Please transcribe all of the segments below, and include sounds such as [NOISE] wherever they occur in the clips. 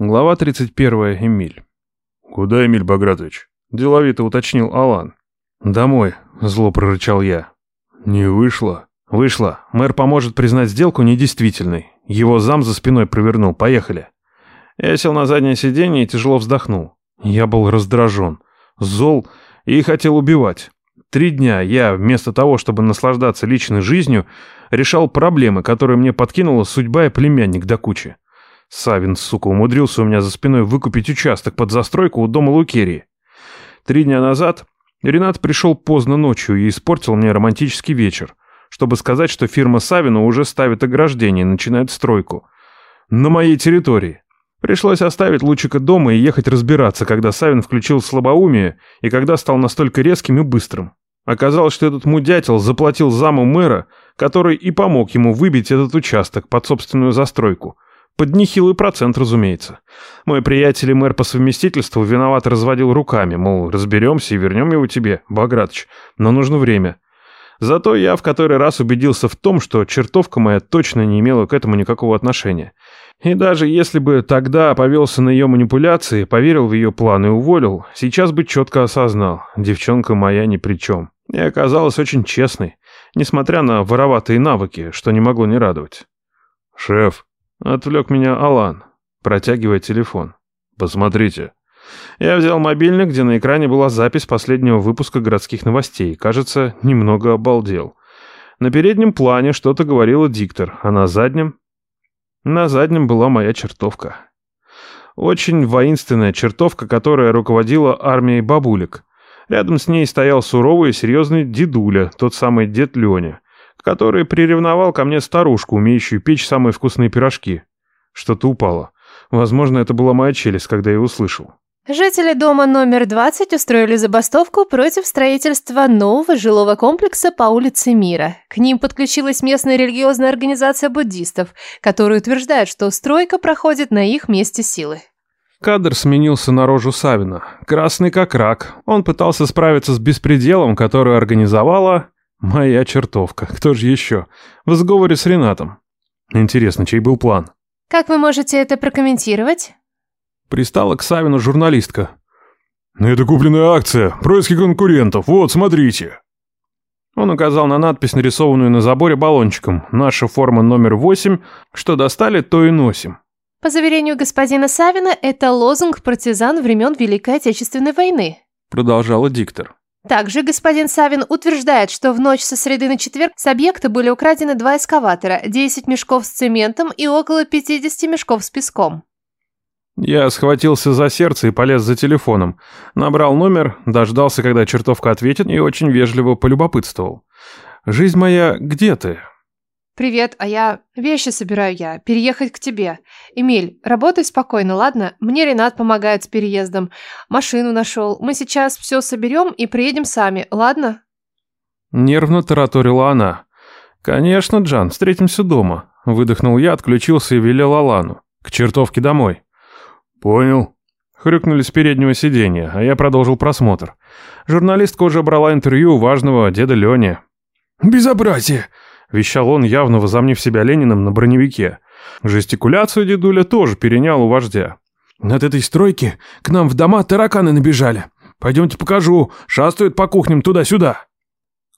Глава 31. Эмиль. «Куда, Эмиль Багратович?» – деловито уточнил Алан. «Домой», – зло прорычал я. «Не вышло?» «Вышло. Мэр поможет признать сделку недействительной. Его зам за спиной провернул. Поехали». Я сел на заднее сиденье и тяжело вздохнул. Я был раздражен, зол и хотел убивать. Три дня я, вместо того, чтобы наслаждаться личной жизнью, решал проблемы, которые мне подкинула судьба и племянник до кучи. Савин, сука, умудрился у меня за спиной выкупить участок под застройку у дома Лукерии. Три дня назад Ренат пришел поздно ночью и испортил мне романтический вечер, чтобы сказать, что фирма Савина уже ставит ограждение и начинает стройку. На моей территории. Пришлось оставить Лучика дома и ехать разбираться, когда Савин включил слабоумие и когда стал настолько резким и быстрым. Оказалось, что этот мудятел заплатил заму мэра, который и помог ему выбить этот участок под собственную застройку – под нехилый процент, разумеется. Мой приятель и мэр по совместительству виноват разводил руками, мол, разберемся и вернем его тебе, Багратыч, но нужно время. Зато я в который раз убедился в том, что чертовка моя точно не имела к этому никакого отношения. И даже если бы тогда повелся на ее манипуляции, поверил в ее план и уволил, сейчас бы четко осознал, девчонка моя ни при чем. И оказалась очень честной, несмотря на вороватые навыки, что не могло не радовать. «Шеф», Отвлек меня Алан, протягивая телефон. «Посмотрите». Я взял мобильник, где на экране была запись последнего выпуска городских новостей. Кажется, немного обалдел. На переднем плане что-то говорила диктор, а на заднем... На заднем была моя чертовка. Очень воинственная чертовка, которая руководила армией бабулек. Рядом с ней стоял суровый и серьезный дедуля, тот самый дед Леня который приревновал ко мне старушку, умеющую печь самые вкусные пирожки. Что-то упало. Возможно, это была моя челюсть, когда я услышал. Жители дома номер 20 устроили забастовку против строительства нового жилого комплекса по улице Мира. К ним подключилась местная религиозная организация буддистов, которые утверждают, что стройка проходит на их месте силы. Кадр сменился на рожу Савина. Красный как рак. Он пытался справиться с беспределом, который организовала Моя чертовка. Кто же еще? В сговоре с Ренатом. Интересно, чей был план? Как вы можете это прокомментировать? Пристала к Савину журналистка. Это купленная акция, происки конкурентов, вот, смотрите. Он указал на надпись, нарисованную на заборе баллончиком. Наша форма номер восемь. Что достали, то и носим. По заверению господина Савина, это лозунг партизан времен Великой Отечественной войны. Продолжала диктор. Также господин Савин утверждает, что в ночь со среды на четверг с объекта были украдены два эскаватора, 10 мешков с цементом и около 50 мешков с песком. Я схватился за сердце и полез за телефоном. Набрал номер, дождался, когда чертовка ответит, и очень вежливо полюбопытствовал. «Жизнь моя, где ты?» «Привет, а я... Вещи собираю я. Переехать к тебе. Эмиль, работай спокойно, ладно? Мне Ренат помогает с переездом. Машину нашел. Мы сейчас все соберем и приедем сами, ладно?» Нервно тараторила она. «Конечно, Джан, встретимся дома». Выдохнул я, отключился и велел Алану. «К чертовке домой». «Понял». Хрюкнули с переднего сиденья, а я продолжил просмотр. Журналистка уже брала интервью у важного деда Лёни. «Безобразие!» Вещал он, явно возомнив себя Лениным на броневике. Жестикуляцию дедуля тоже перенял у вождя. «Над этой стройки к нам в дома тараканы набежали. Пойдемте покажу, шастают по кухням туда-сюда».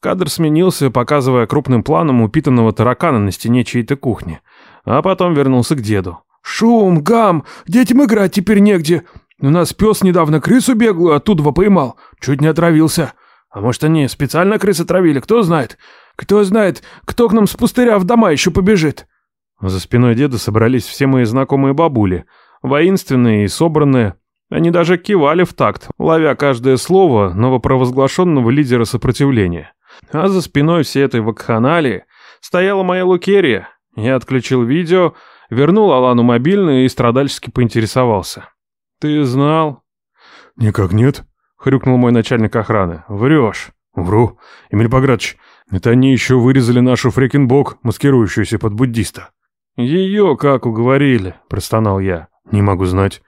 Кадр сменился, показывая крупным планом упитанного таракана на стене чьей-то кухни. А потом вернулся к деду. «Шум, гам, детям играть теперь негде. У нас пес недавно крысу беглую оттуда поймал, чуть не отравился. А может, они специально крысы травили, кто знает. Кто знает, кто к нам с пустыря в дома еще побежит?» За спиной деда собрались все мои знакомые бабули, воинственные и собранные. Они даже кивали в такт, ловя каждое слово новопровозглашенного лидера сопротивления. А за спиной всей этой вакханалии стояла моя Лукерия. Я отключил видео, вернул Алану мобильный и страдальчески поинтересовался. «Ты знал?» «Никак нет», — хрюкнул мой начальник охраны. «Врешь». «Вру. Эмиль Багратович, это они еще вырезали нашу фрекенбок, маскирующуюся под буддиста. Ее как уговорили, простонал я. Не могу знать.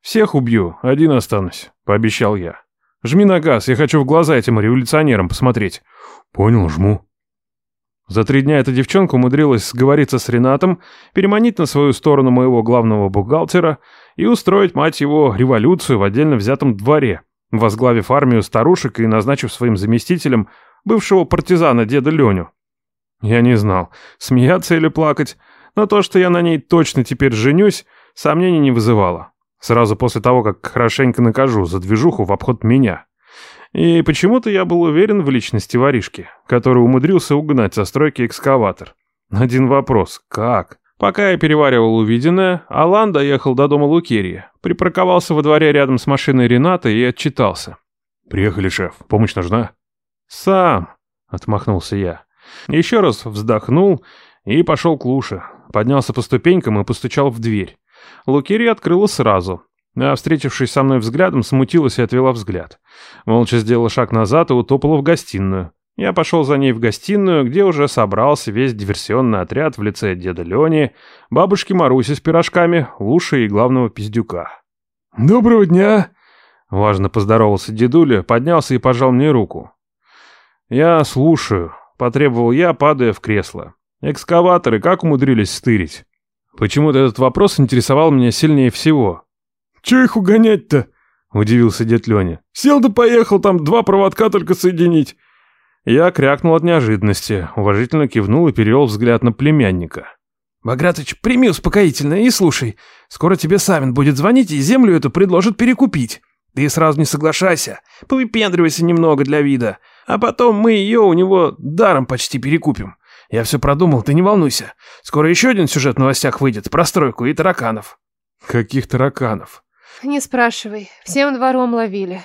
Всех убью, один останусь, пообещал я. Жми на газ, я хочу в глаза этим революционерам посмотреть. Понял, жму. За три дня эта девчонка умудрилась сговориться с Ренатом, переманить на свою сторону моего главного бухгалтера и устроить, мать его, революцию в отдельно взятом дворе, возглавив армию старушек и назначив своим заместителем бывшего партизана деда Леню. Я не знал, смеяться или плакать, но то, что я на ней точно теперь женюсь, сомнений не вызывало. Сразу после того, как хорошенько накажу за движуху в обход меня. И почему-то я был уверен в личности воришки, который умудрился угнать со стройки экскаватор. Один вопрос – как? Пока я переваривал увиденное, Алан доехал до дома Лукерья, припарковался во дворе рядом с машиной Рената и отчитался. «Приехали, шеф. Помощь нужна?» «Сам», — отмахнулся я. Еще раз вздохнул и пошел к Луше. Поднялся по ступенькам и постучал в дверь. Лукерья открыла сразу, а, встретившись со мной взглядом, смутилась и отвела взгляд. Молча сделала шаг назад и утопала в гостиную. Я пошел за ней в гостиную, где уже собрался весь диверсионный отряд в лице деда Лени, бабушки Маруси с пирожками, Луши и главного пиздюка. «Доброго дня!» Важно поздоровался дедуля, поднялся и пожал мне руку. «Я слушаю», — потребовал я, падая в кресло. «Экскаваторы как умудрились стырить?» Почему-то этот вопрос интересовал меня сильнее всего. «Че их угонять-то?» — удивился дед Леня. «Сел да поехал, там два проводка только соединить». Я крякнул от неожиданности, уважительно кивнул и перевел взгляд на племянника. «Багратыч, прими успокоительное и слушай. Скоро тебе Савин будет звонить и землю эту предложит перекупить. Ты сразу не соглашайся, повыпендривайся немного для вида, а потом мы ее у него даром почти перекупим. Я все продумал, ты не волнуйся. Скоро еще один сюжет в новостях выйдет про стройку и тараканов». «Каких тараканов?» «Не спрашивай, всем двором ловили».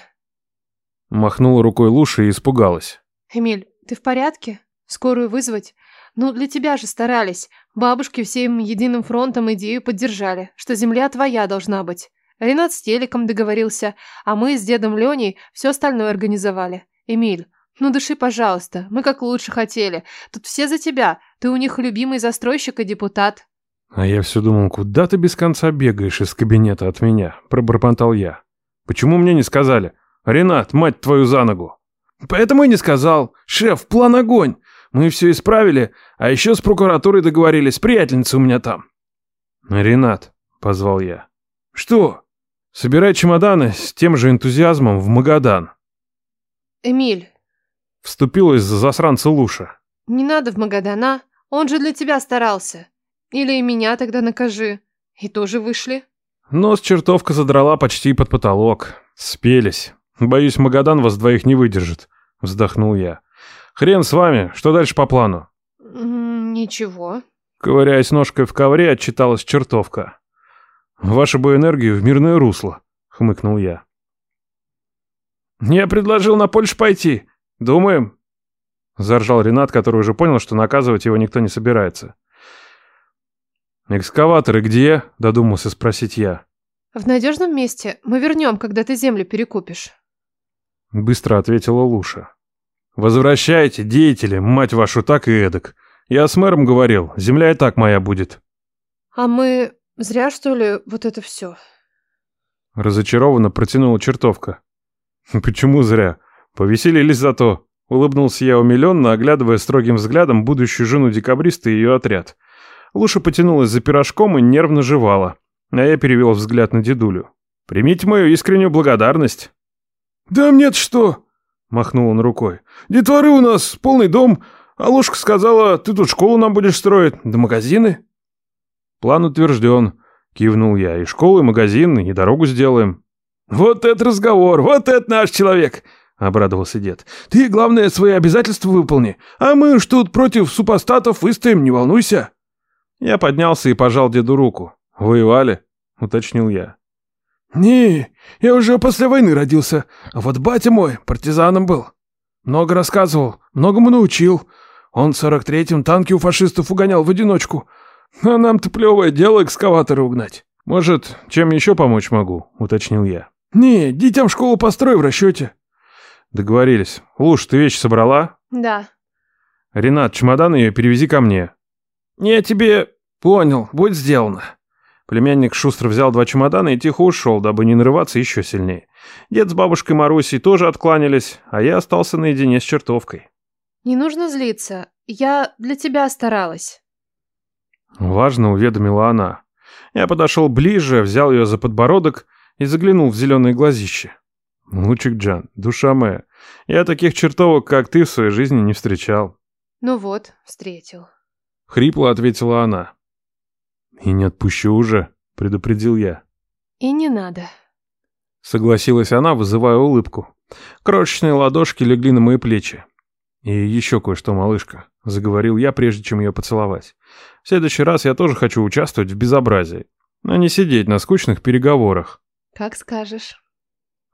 Махнула рукой Луша и испугалась. «Эмиль, ты в порядке? Скорую вызвать? Ну, для тебя же старались. Бабушки всем единым фронтом идею поддержали, что земля твоя должна быть. Ренат с телеком договорился, а мы с дедом Леней все остальное организовали. Эмиль, ну дыши, пожалуйста, мы как лучше хотели. Тут все за тебя, ты у них любимый застройщик и депутат». «А я все думал, куда ты без конца бегаешь из кабинета от меня?» – пробормотал я. «Почему мне не сказали? Ренат, мать твою за ногу!» Поэтому и не сказал. Шеф, план огонь. Мы все исправили, а еще с прокуратурой договорились. Приятельница у меня там. Ренат, позвал я. Что? Собирай чемоданы с тем же энтузиазмом в Магадан. Эмиль. Вступилась за засранца Луша. Не надо в Магадан, а? Он же для тебя старался. Или и меня тогда накажи. И тоже вышли. Нос чертовка задрала почти под потолок. Спелись. «Боюсь, Магадан вас двоих не выдержит», — вздохнул я. «Хрен с вами, что дальше по плану?» «Ничего». Ковыряясь ножкой в ковре, отчиталась чертовка. «Вашу бы энергию в мирное русло», — хмыкнул я. «Я предложил на Польшу пойти. Думаем?» Заржал Ренат, который уже понял, что наказывать его никто не собирается. «Экскаваторы где?» — додумался спросить я. «В надежном месте. Мы вернем, когда ты землю перекупишь». — быстро ответила Луша. «Возвращайте, деятели, мать вашу, так и эдак. Я с мэром говорил, земля и так моя будет». «А мы зря, что ли, вот это все?» Разочарованно протянула чертовка. [LAUGHS] «Почему зря? Повеселились зато». Улыбнулся я умиленно, оглядывая строгим взглядом будущую жену декабриста и ее отряд. Луша потянулась за пирожком и нервно жевала, а я перевел взгляд на дедулю. «Примите мою искреннюю благодарность». «Да мне что?» — махнул он рукой. «Детворы у нас полный дом, а Лушка сказала, ты тут школу нам будешь строить, да магазины». «План утвержден», — кивнул я. «И школу, и магазин, и дорогу сделаем». «Вот это разговор, вот это наш человек!» — обрадовался дед. «Ты, главное, свои обязательства выполни, а мы уж тут против супостатов выстоим, не волнуйся». Я поднялся и пожал деду руку. «Воевали?» — уточнил я. «Не, я уже после войны родился, а вот батя мой партизаном был. Много рассказывал, многому научил. Он в сорок третьем танки у фашистов угонял в одиночку. А нам-то плевое дело экскаваторы угнать. Может, чем еще помочь могу?» — уточнил я. «Не, детям школу построю в расчете». «Договорились. Луж, ты вещи собрала?» «Да». «Ренат, чемодан ее перевези ко мне». «Не, тебе...» «Понял, будет сделано». Племянник шустро взял два чемодана и тихо ушел, дабы не нарываться еще сильнее. Дед с бабушкой Марусей тоже откланялись, а я остался наедине с чертовкой. «Не нужно злиться. Я для тебя старалась». Важно уведомила она. Я подошел ближе, взял ее за подбородок и заглянул в зеленые глазища. Лучик Джан, душа моя, я таких чертовок, как ты, в своей жизни не встречал. Ну вот, встретил. Хрипло ответила она. И не отпущу уже, предупредил я. И не надо. Согласилась она, вызывая улыбку. Крошечные ладошки легли на мои плечи. «И еще кое-что, малышка», — заговорил я, прежде чем ее поцеловать. «В следующий раз я тоже хочу участвовать в безобразии, а не сидеть на скучных переговорах». «Как скажешь».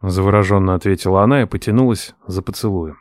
Завороженно ответила она и потянулась за поцелуем.